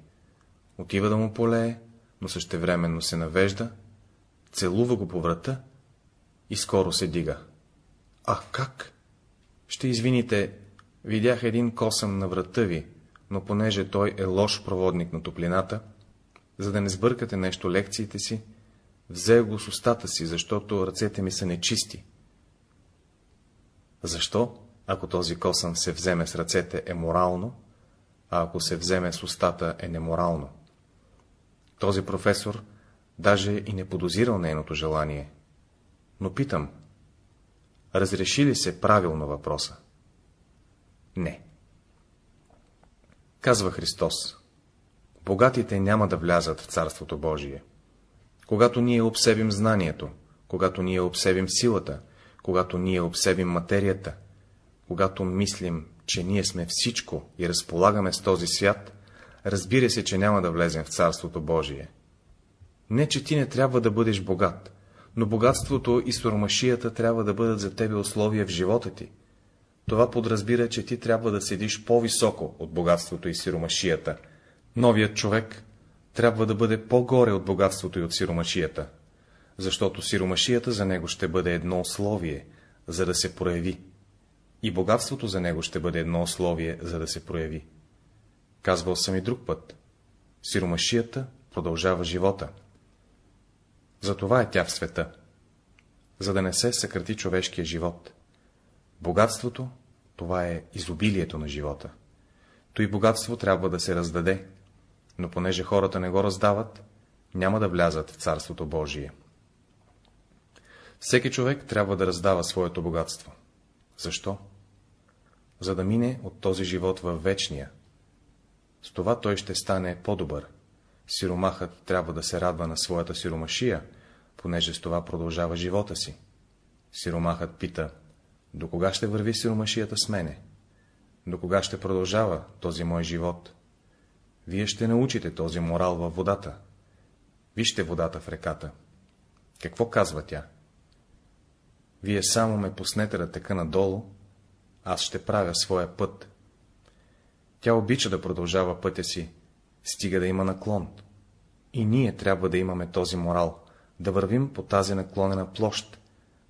Отива да му полее, но същевременно се навежда, целува го по врата и скоро се дига. Ах, как? Ще извините, видях един косъм на врата ви, но понеже той е лош проводник на топлината, за да не сбъркате нещо лекциите си, взе го с устата си, защото ръцете ми са нечисти. Защо, ако този косъм се вземе с ръцете, е морално, а ако се вземе с устата, е неморално? Този професор даже и не подозирал нейното желание. Но питам, разреши ли се правилно въпроса? Не. Казва Христос, богатите няма да влязат в Царството Божие. Когато ние обсебим знанието, когато ние обсебим силата, когато ние обсебим материята, когато мислим, че ние сме всичко и разполагаме с този свят, разбира се, че няма да влезем в Царството Божие. Не, че ти не трябва да бъдеш богат, но богатството и суромашията трябва да бъдат за тебе условия в живота ти. Това подразбира, че ти трябва да седиш по-високо от богатството и сиромашията. Новият човек трябва да бъде по-горе от богатството и от сиромашията, защото сиромашията за него ще бъде едно условие, за да се прояви, и богатството за него ще бъде едно условие, за да се прояви. Казвал съм и друг път. Сиромашията продължава живота. Затова е тя в света, за да не се съкрати човешкия живот. Богатството, това е изобилието на живота. Той богатство трябва да се раздаде, но понеже хората не го раздават, няма да влязат в Царството Божие. Всеки човек трябва да раздава своето богатство. Защо? За да мине от този живот във вечния. С това той ще стане по-добър. Сиромахът трябва да се радва на своята сиромашия, понеже с това продължава живота си. Сиромахът пита, до кога ще върви сиромашията с мене? До кога ще продължава този мой живот? Вие ще научите този морал във водата. Вижте водата в реката. Какво казва тя? Вие само ме пуснете да тека надолу, аз ще правя своя път. Тя обича да продължава пътя си, стига да има наклон. И ние трябва да имаме този морал, да вървим по тази наклонена площ,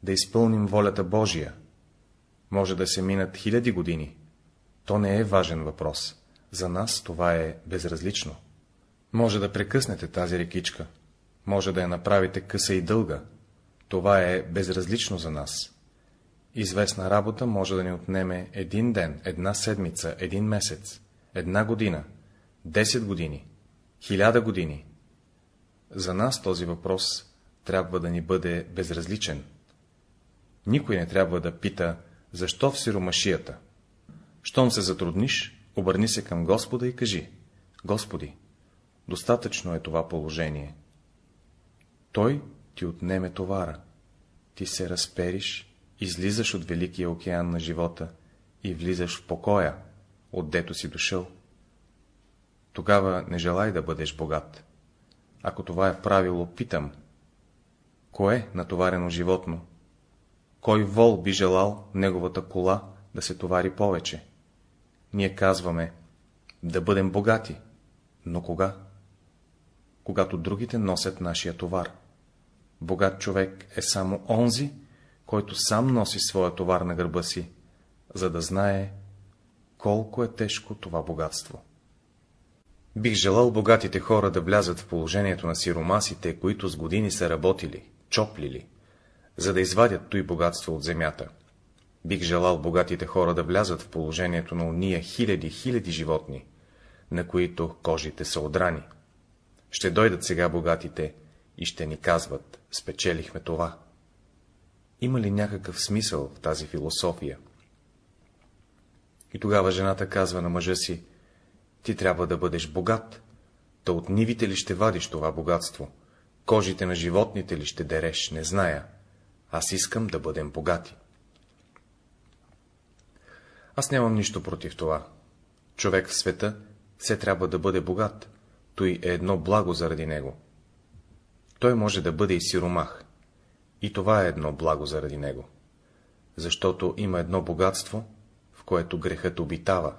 да изпълним волята Божия. Може да се минат хиляди години. То не е важен въпрос. За нас това е безразлично. Може да прекъснете тази рекичка, може да я направите къса и дълга. Това е безразлично за нас. Известна работа може да ни отнеме един ден, една седмица, един месец, една година, 10 години, хиляда години. За нас този въпрос трябва да ни бъде безразличен. Никой не трябва да пита, защо в сиромашията. Щом се затрудниш, обърни се към Господа и кажи, Господи, достатъчно е това положение. Той ти отнеме товара, ти се разпериш, излизаш от великия океан на живота и влизаш в покоя, отдето си дошъл. Тогава не желай да бъдеш богат. Ако това е правило, питам, кое натоварено животно? Кой вол би желал неговата кола да се товари повече? Ние казваме, да бъдем богати, но кога? Когато другите носят нашия товар. Богат човек е само онзи, който сам носи своя товар на гърба си, за да знае колко е тежко това богатство. Бих желал богатите хора да влязат в положението на сиромасите, които с години са работили, чоплили, за да извадят той богатство от земята. Бих желал богатите хора да влязат в положението на уния хиляди, хиляди животни, на които кожите са одрани. Ще дойдат сега богатите и ще ни казват, спечелихме това. Има ли някакъв смисъл в тази философия? И тогава жената казва на мъжа си, ти трябва да бъдеш богат, да от нивите ли ще вадиш това богатство, кожите на животните ли ще дереш, не зная, аз искам да бъдем богати. Аз нямам нищо против това. Човек в света все трябва да бъде богат, той е едно благо заради него. Той може да бъде и сиромах, и това е едно благо заради него, защото има едно богатство, в което грехът обитава,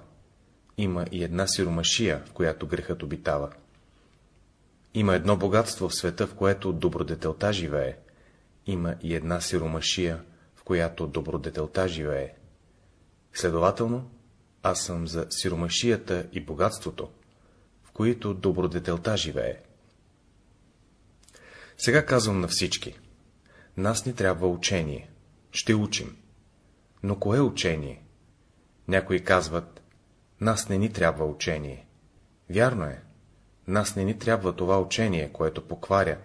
има и една сиромашия, в която грехът обитава. Има едно богатство в света, в което добродетелта живее, има и една сиромашия, в която добродетелта живее. Следователно, аз съм за сиромашията и богатството, в които добродетелта живее. Сега казвам на всички. Нас ни трябва учение. Ще учим. Но кое учение? Някои казват, нас не ни трябва учение. Вярно е, нас не ни трябва това учение, което покваря,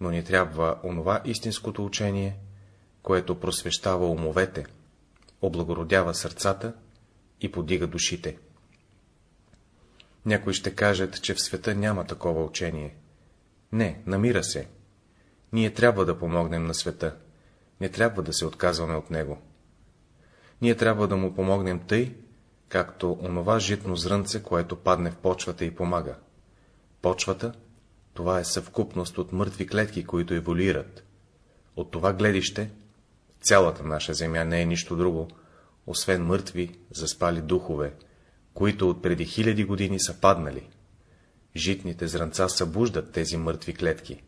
но ни трябва онова истинското учение, което просвещава умовете, облагородява сърцата и подига душите. Някои ще кажат, че в света няма такова учение. Не, намира се. Ние трябва да помогнем на света, не трябва да се отказваме от него. Ние трябва да му помогнем тъй, както онова житно зрънце, което падне в почвата и помага. Почвата — това е съвкупност от мъртви клетки, които еволюират. От това гледище цялата наша земя не е нищо друго, освен мъртви, заспали духове, които от преди хиляди години са паднали. Житните зранца събуждат тези мъртви клетки.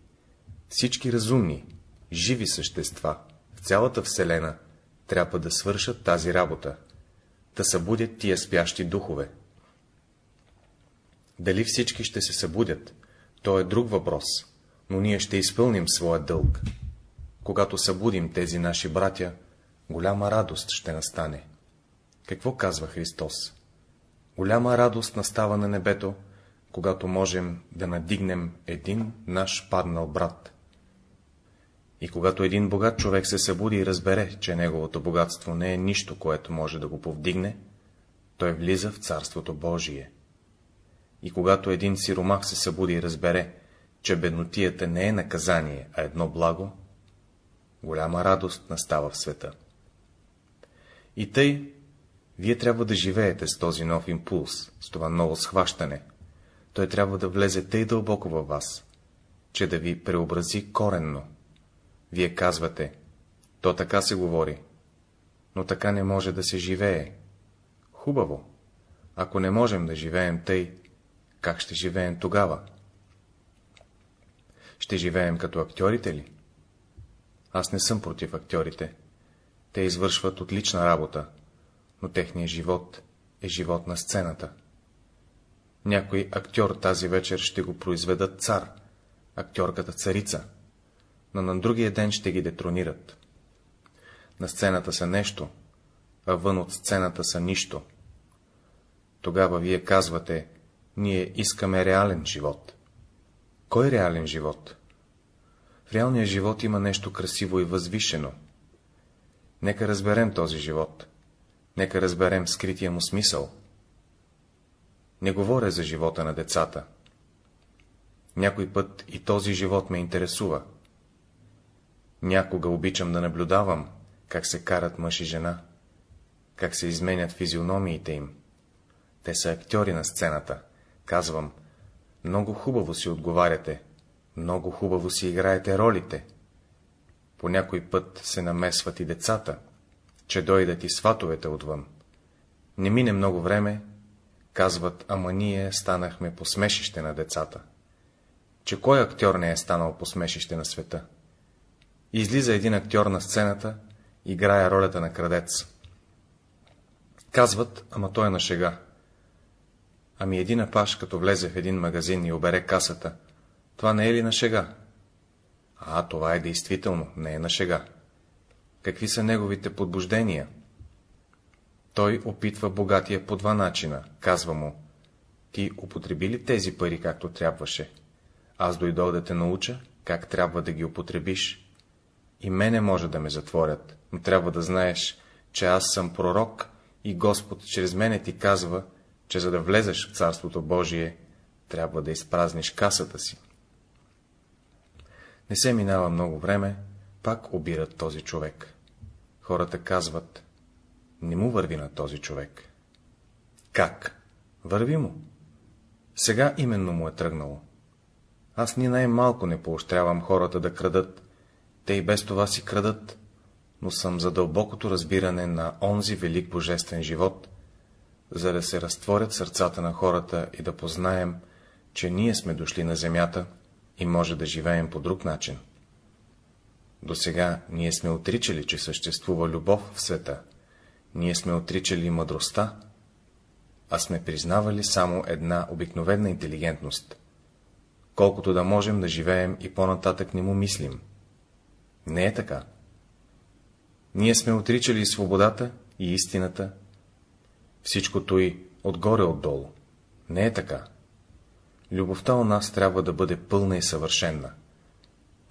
Всички разумни, живи същества в цялата Вселена трябва да свършат тази работа, да събудят тия спящи духове. Дали всички ще се събудят, то е друг въпрос, но ние ще изпълним своя дълг. Когато събудим тези наши братя, голяма радост ще настане. Какво казва Христос? Голяма радост настава на небето, когато можем да надигнем един наш паднал брат. И когато един богат човек се събуди и разбере, че неговото богатство не е нищо, което може да го повдигне, той влиза в Царството Божие. И когато един сиромах се събуди и разбере, че беднотията не е наказание, а едно благо, голяма радост настава в света. И тъй, вие трябва да живеете с този нов импулс, с това ново схващане. Той трябва да влезе тъй дълбоко във вас, че да ви преобрази коренно. Вие казвате, то така се говори, но така не може да се живее. Хубаво. Ако не можем да живеем тъй, как ще живеем тогава? Ще живеем като актьорите ли? Аз не съм против актьорите. Те извършват отлична работа, но техният живот е живот на сцената. Някой актьор тази вечер ще го произведат цар, актьорката царица, но на другия ден ще ги детронират. На сцената са нещо, а вън от сцената са нищо. Тогава вие казвате, ние искаме реален живот. Кой реален живот? В реалния живот има нещо красиво и възвишено. Нека разберем този живот. Нека разберем скрития му смисъл. Не говоря за живота на децата. Някой път и този живот ме интересува. Някога обичам да наблюдавам, как се карат мъж и жена, как се изменят физиономиите им. Те са актьори на сцената. Казвам, много хубаво си отговаряте, много хубаво си играете ролите. По някой път се намесват и децата, че дойдат и сватовете отвън. Не мине много време, казват, ама ние станахме посмешище на децата. Че кой актьор не е станал посмешище на света? Излиза един актьор на сцената, играя ролята на крадец. Казват, ама той е на шега. Ами един апаш, като влезе в един магазин и обере касата, това не е ли на шега? А, това е действително, не е на шега. Какви са неговите подбуждения? Той опитва богатия по два начина. Казва му, ти употреби ли тези пари, както трябваше? Аз дойдох да те науча, как трябва да ги употребиш. И мене може да ме затворят, но трябва да знаеш, че аз съм пророк и Господ чрез мене ти казва, че за да влезеш в Царството Божие, трябва да изпразниш касата си. Не се минава много време, пак обират този човек. Хората казват, не му върви на този човек. Как? Върви му. Сега именно му е тръгнало. Аз ни най-малко не поощрявам хората да крадат. Те и без това си крадат, но съм за дълбокото разбиране на онзи велик божествен живот, за да се разтворят сърцата на хората и да познаем, че ние сме дошли на земята и може да живеем по друг начин. До сега ние сме отричали, че съществува любов в света, ние сме отричали мъдростта, а сме признавали само една обикновена интелигентност. Колкото да можем да живеем и по-нататък не му мислим. Не е така. Ние сме отричали свободата и истината, всичкото и отгоре-отдолу. Не е така. Любовта у нас трябва да бъде пълна и съвършенна.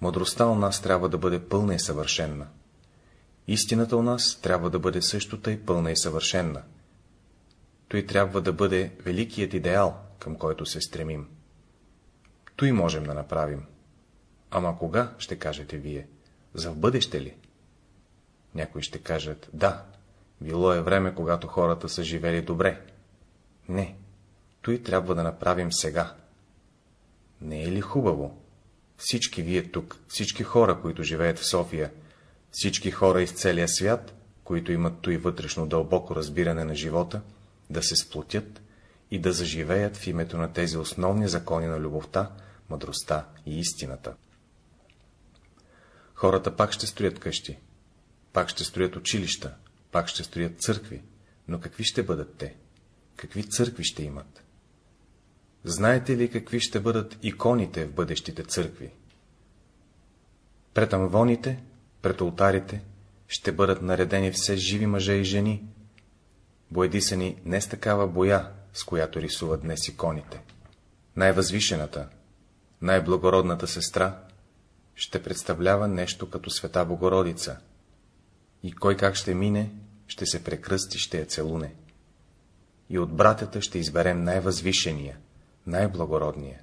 Мъдростта у нас трябва да бъде пълна и съвършенна. Истината у нас трябва да бъде също тъй пълна и съвършенна. Той трябва да бъде великият идеал, към който се стремим. Той можем да направим. Ама кога, ще кажете вие? За в бъдеще ли? Някои ще кажат, да, било е време, когато хората са живели добре. Не, той трябва да направим сега. Не е ли хубаво? Всички вие тук, всички хора, които живеят в София, всички хора из целия свят, които имат той вътрешно дълбоко разбиране на живота, да се сплотят и да заживеят в името на тези основни закони на любовта, мъдростта и истината. Хората пак ще строят къщи, пак ще строят училища, пак ще строят църкви, но какви ще бъдат те? Какви църкви ще имат? Знаете ли какви ще бъдат иконите в бъдещите църкви? Пред амвоните, пред алтарите, ще бъдат наредени все живи мъже и жени, боедисани не с такава боя, с която рисуват днес иконите. Най-възвишената, най-благородната сестра ще представлява нещо като света Богородица, и кой как ще мине, ще се прекръсти, ще я целуне. И от братята ще изберем най-възвишения, най-благородния,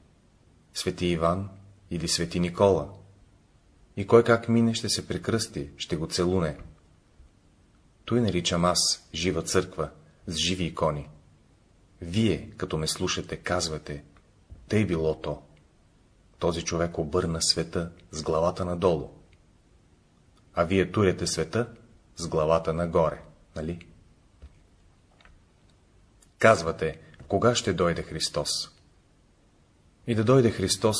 свети Иван или свети Никола. И кой как мине, ще се прекръсти, ще го целуне. Той наричам аз жива църква, с живи икони. Вие, като ме слушате, казвате, тъй било то. Този човек обърна света с главата надолу. А вие туряте света с главата нагоре, нали? Казвате, кога ще дойде Христос? И да дойде Христос,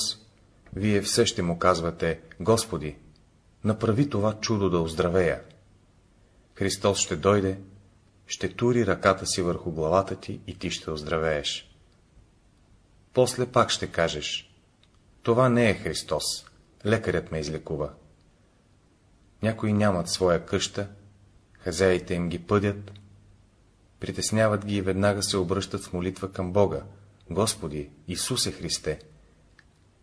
вие все ще му казвате, Господи, направи това чудо да оздравея. Христос ще дойде, ще тури ръката си върху главата ти и ти ще оздравееш. После пак ще кажеш, това не е Христос, лекарят ме излекува. Някои нямат своя къща, хазяите им ги пъдят, притесняват ги и веднага се обръщат с молитва към Бога. Господи, Исусе Христе,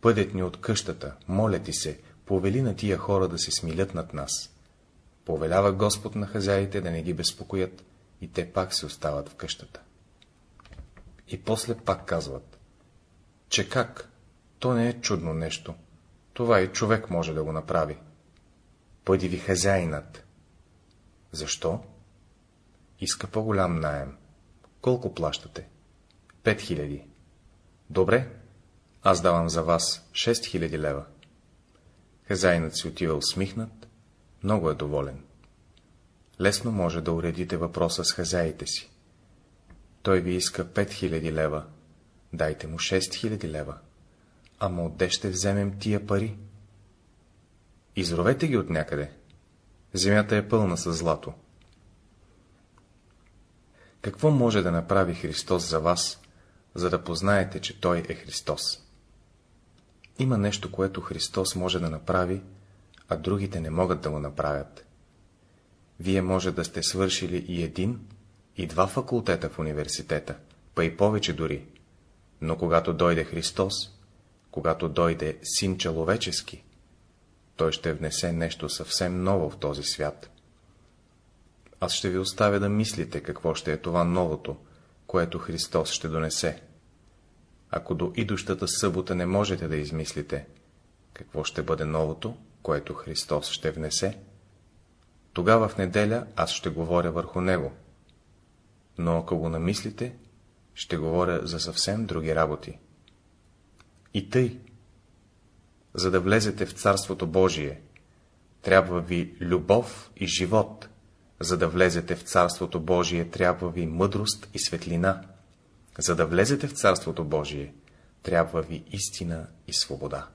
пъдят ни от къщата, моля ти се, повели на тия хора да се смилят над нас. Повелява Господ на хазяите да не ги безпокоят, и те пак се остават в къщата. И после пак казват, че как, то не е чудно нещо, това и човек може да го направи. Пъди ви хазяинът. Защо? Иска по-голям наем. Колко плащате? Пет хиляди. Добре, аз давам за вас 6000 лева. Хазяинът си отива усмихнат, много е доволен. Лесно може да уредите въпроса с хазяите си. Той ви иска 5000 лева, дайте му 6000 лева. Ама отде ще вземем тия пари? Изровете ги от някъде. Земята е пълна с злато. Какво може да направи Христос за вас, за да познаете, че Той е Христос? Има нещо, което Христос може да направи, а другите не могат да го направят. Вие може да сте свършили и един, и два факултета в университета, па и повече дори, но когато дойде Христос, когато дойде Син Человечески, той ще внесе нещо съвсем ново в този свят. Аз ще ви оставя да мислите, какво ще е това новото, което Христос ще донесе. Ако до идущата събота не можете да измислите, какво ще бъде новото, което Христос ще внесе, тогава в неделя аз ще говоря върху него. Но ако го намислите, ще говоря за съвсем други работи. И тъй, за да влезете в Царството Божие, трябва ви любов и живот, за да влезете в Царството Божие, трябва ви мъдрост и светлина, за да влезете в Царството Божие, трябва ви истина и свобода.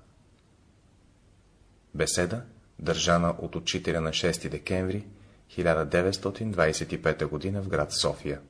Беседа, държана от учителя на 6 декември 1925 г. в град София